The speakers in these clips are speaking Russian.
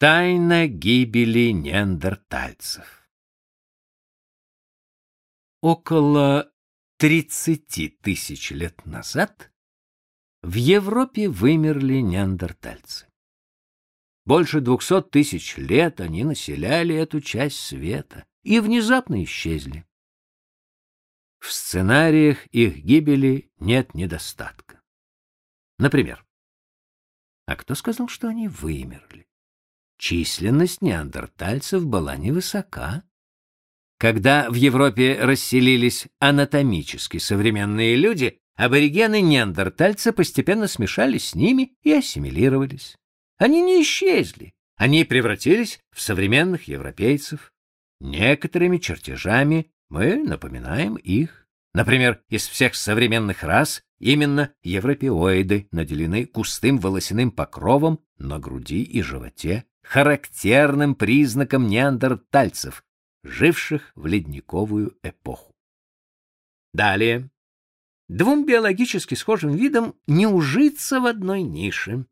Тайна гибели неандертальцев. Около 30 тысяч лет назад в Европе вымерли неандертальцы. Больше двухсот тысяч лет они населяли эту часть света и внезапно исчезли. В сценариях их гибели нет недостатка. Например, а кто сказал, что они вымерли? Численность неандертальцев была невысока. Когда в Европе расселились анатомически современные люди, аборигены-неандертальцы постепенно смешались с ними и ассимилировались. Они не исчезли, они превратились в современных европейцев. Некоторыми чертежами мы напоминаем их. Например, из всех современных рас именно европеоиды наделены густым волосяным покровом на груди и животе, характерным признаком неандертальцев, живших в ледниковую эпоху. Далее. Двум биологически схожим видам не ужиться в одной нише.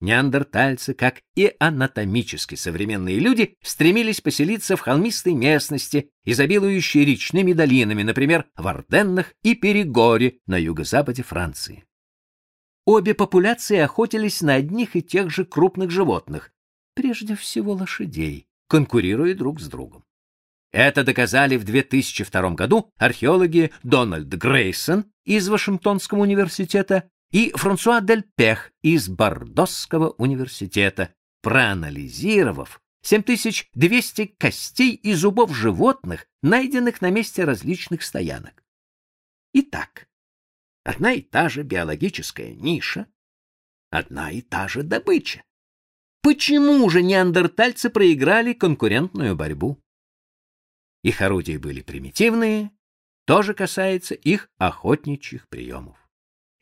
Неандертальцы, как и анатомически современные люди, стремились поселиться в холмистой местности, изобилующей речными долинами, например, в Арденнах и Перегоре на юго-западе Франции. Обе популяции охотились на одних и тех же крупных животных, прежде всего лошадей, конкурируя друг с другом. Это доказали в 2002 году археологи Дональд Грейсон из Вашингтонского университета и Франсуа Дель Пех из Бордосского университета, проанализировав 7200 костей и зубов животных, найденных на месте различных стоянок. Итак, одна и та же биологическая ниша, одна и та же добыча. Почему же неандертальцы проиграли конкурентную борьбу? Их орудия были примитивные, то же касается их охотничьих приемов.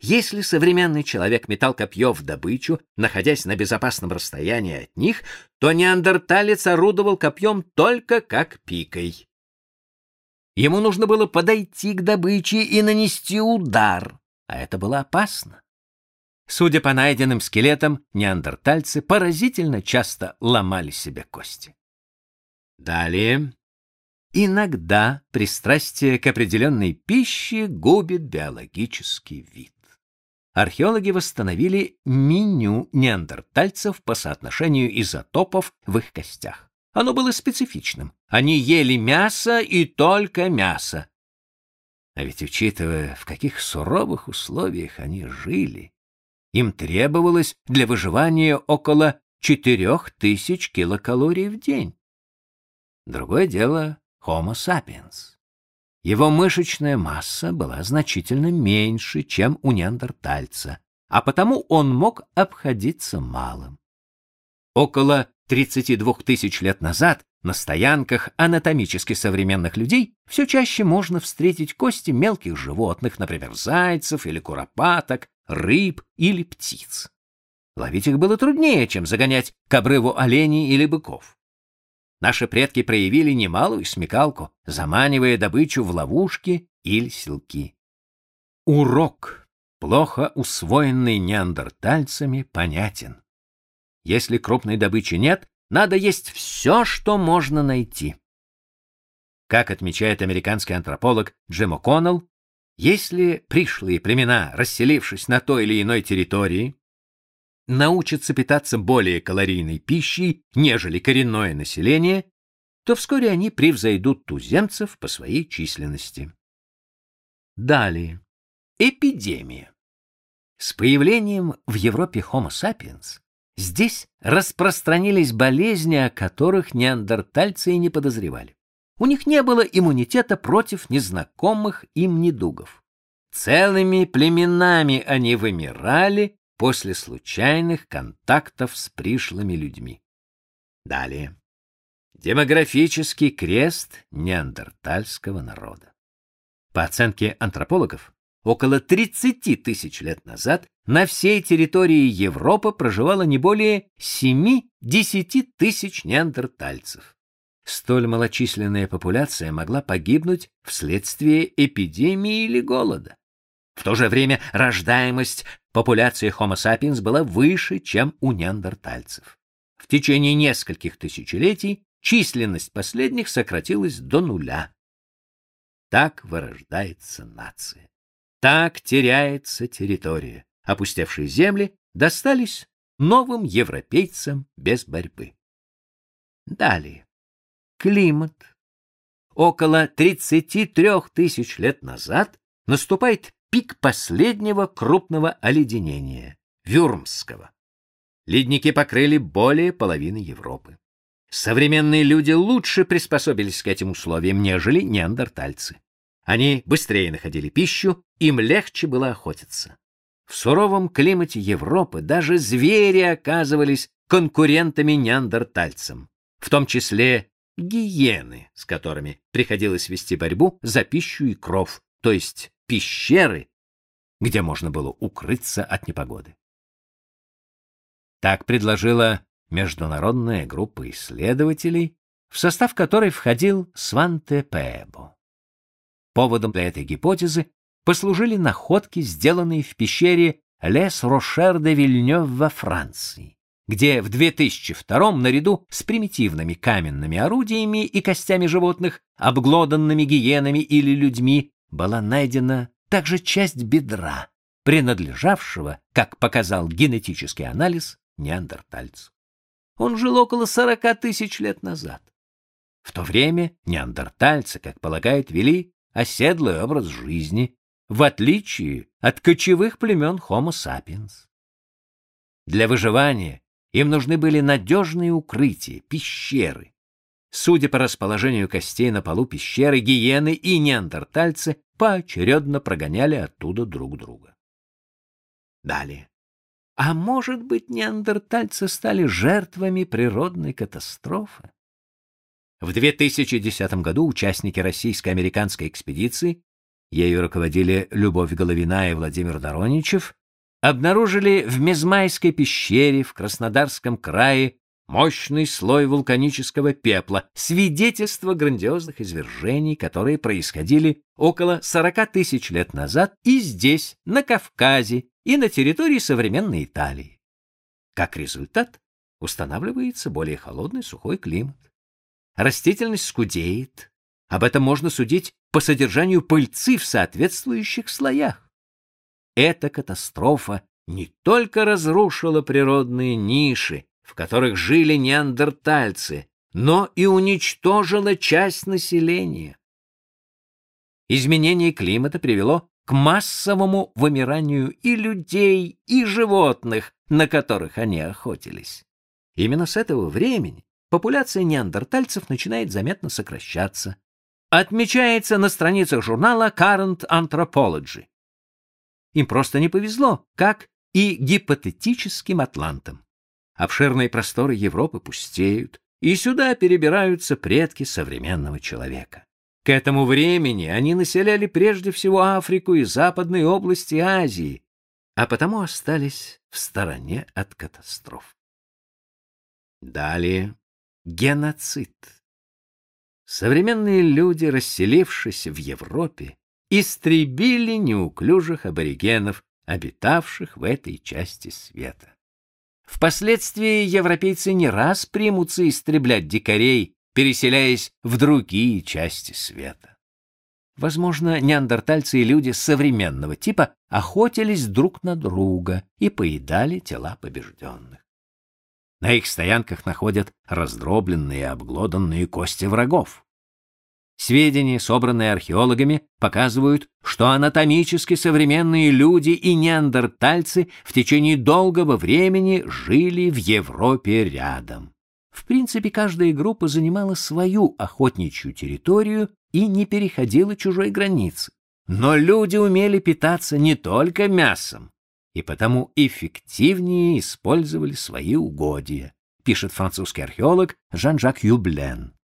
Если современный человек метал копье в добычу, находясь на безопасном расстоянии от них, то неандерталец орудовал копьем только как пикой. Ему нужно было подойти к добыче и нанести удар, а это было опасно. Судя по найденным скелетам, неандертальцы поразительно часто ломали себе кости. Далее. Иногда пристрастие к определенной пище губит биологический вид. Археологи восстановили меню неандертальцев по соотношению изотопов в их костях. Оно было специфичным. Они ели мясо и только мясо. А ведь учитывая, в каких суровых условиях они жили, им требовалось для выживания около 4000 килокалорий в день. Другое дело Homo sapiens. Его мышечная масса была значительно меньше, чем у неандертальца, а потому он мог обходиться малым. Около 32 тысяч лет назад на стоянках анатомически современных людей все чаще можно встретить кости мелких животных, например, зайцев или куропаток, рыб или птиц. Ловить их было труднее, чем загонять к обрыву оленей или быков. Наши предки проявили немалую смекалку, заманивая добычу в ловушки или селки. Урок, плохо усвоенный неандертальцами, понятен. Если крупной добычи нет, надо есть все, что можно найти. Как отмечает американский антрополог Джим О'Коннелл, если пришлые племена, расселившись на той или иной территории, научатся питаться более калорийной пищей, нежели коренное население, то вскоре они превзойдут туземцев по своей численности. Далее. Эпидемия. С появлением в Европе Homo sapiens здесь распространились болезни, о которых неандертальцы и не подозревали. У них не было иммунитета против незнакомых им недугов. Целыми племенами они вымирали после случайных контактов с пришлыми людьми. Далее. Демографический крест неандертальского народа. По оценке антропологов, около 30 тысяч лет назад на всей территории Европы проживало не более 7-10 тысяч неандертальцев столь малочисленная популяция могла погибнуть вследствие эпидемии или голода. В то же время рождаемость популяции Homo sapiens была выше, чем у неандертальцев. В течение нескольких тысячелетий численность последних сократилась до нуля. Так вырождается нация. Так теряется территория. Опустевшие земли достались новым европейцам без борьбы. Далее. Климат. Около 33 тысяч лет назад наступает пик последнего крупного оледенения — Вюрмского. Ледники покрыли более половины Европы. Современные люди лучше приспособились к этим условиям, нежели неандертальцы. Они быстрее находили пищу, им легче было охотиться. В суровом климате Европы даже звери оказывались конкурентами неандертальцам, в том числе гиены, с которыми приходилось вести борьбу за пищу и кров, то есть пещеры, где можно было укрыться от непогоды. Так предложила международная группа исследователей, в состав которой входил Сванте Пебо. Поводом для этой гипотезы послужили находки, сделанные в пещере Лес Рошер де Вильнёв во Франции, где в 2002 наряду с примитивными каменными орудиями и костями животных, обглоданными гиенами или людьми, была найдена также часть бедра, принадлежавшего, как показал генетический анализ, неандертальцу. Он жил около 40 тысяч лет назад. В то время неандертальцы, как полагают, вели оседлый образ жизни, в отличие от кочевых племен Homo sapiens. Для выживания им нужны были надежные укрытия, пещеры. Судя по расположению костей на полу пещеры, гиены и неандертальцы поочередно прогоняли оттуда друг друга. Далее. А может быть, неандертальцы стали жертвами природной катастрофы? В 2010 году участники российско-американской экспедиции, ею руководили Любовь Головина и Владимир Дороничев, обнаружили в Мезмайской пещере в Краснодарском крае мощный слой вулканического пепла, свидетельство грандиозных извержений, которые происходили около 40 тысяч лет назад и здесь, на Кавказе, и на территории современной Италии. Как результат, устанавливается более холодный сухой климат. Растительность скудеет. Об этом можно судить по содержанию пыльцы в соответствующих слоях. Эта катастрофа не только разрушила природные ниши, в которых жили неандертальцы, но и уничтожила часть населения. Изменение климата привело к массовому вымиранию и людей, и животных, на которых они охотились. Именно с этого времени популяция неандертальцев начинает заметно сокращаться. Отмечается на страницах журнала Current Anthropology. Им просто не повезло, как и гипотетическим атлантам. Обширные просторы Европы пустеют, и сюда перебираются предки современного человека. К этому времени они населяли прежде всего Африку и западные области Азии, а потому остались в стороне от катастроф. Далее геноцид. Современные люди, расселившись в Европе, истребили неуклюжих аборигенов, обитавших в этой части света. Впоследствии европейцы не раз примутся истреблять дикарей, переселяясь в другие части света. Возможно, неандертальцы и люди современного типа охотились друг на друга и поедали тела побежденных. На их стоянках находят раздробленные и обглоданные кости врагов. Сведения, собранные археологами, показывают, что анатомически современные люди и неандертальцы в течение долгого времени жили в Европе рядом. В принципе, каждая группа занимала свою охотничью территорию и не переходила чужой границы. Но люди умели питаться не только мясом, и потому эффективнее использовали свои угодья, пишет французский археолог Жан-Жак Юблен.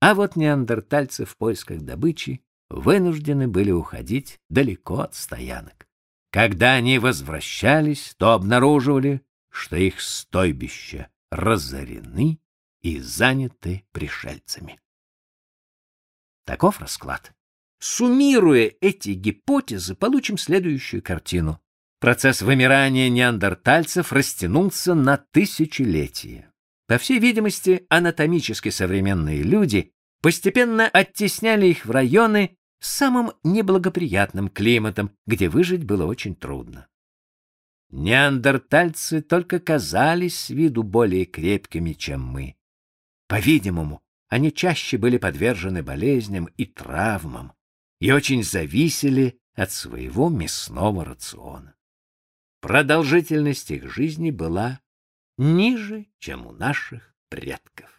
А вот неандертальцы в поисках добычи вынуждены были уходить далеко от стоянок. Когда они возвращались, то обнаруживали, что их стойбища разорены и заняты пришельцами. Таков расклад. Суммируя эти гипотезы, получим следующую картину. Процесс вымирания неандертальцев растянулся на тысячелетия. По всей видимости, анатомически современные люди постепенно оттесняли их в районы с самым неблагоприятным климатом, где выжить было очень трудно. Неандертальцы только казались с виду более крепкими, чем мы. По-видимому, они чаще были подвержены болезням и травмам и очень зависели от своего мясного рациона. Продолжительность их жизни была ниже, чем у наших предков.